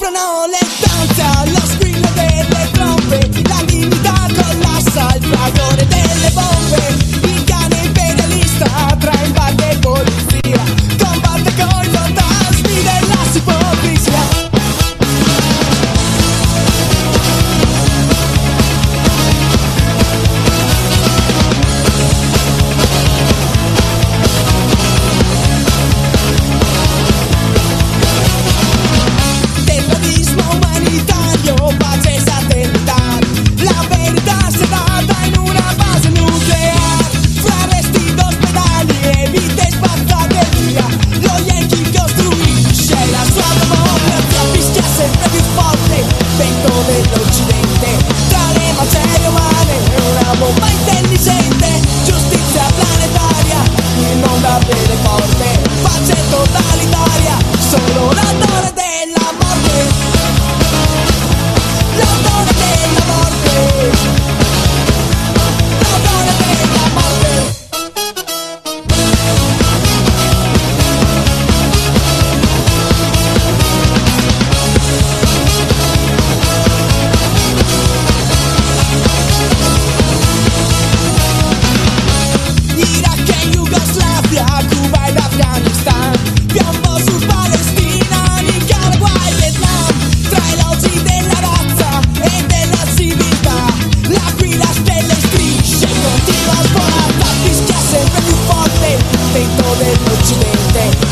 aprono le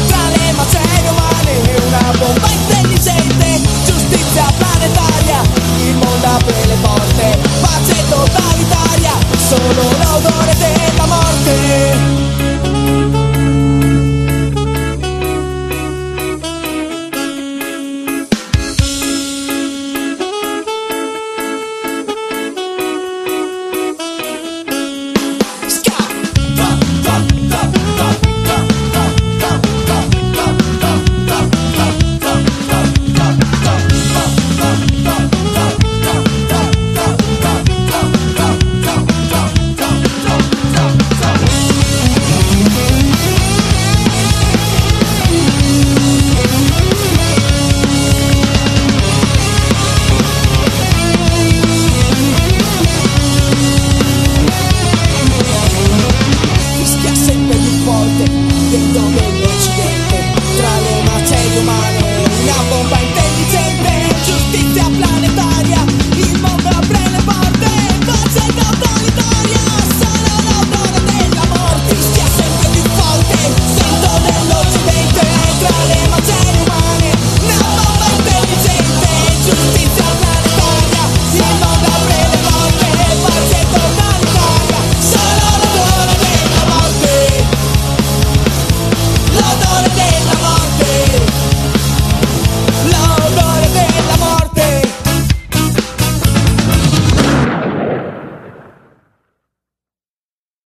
Tra le macerie umane e una bomba intelligente. Giustizia planetaria.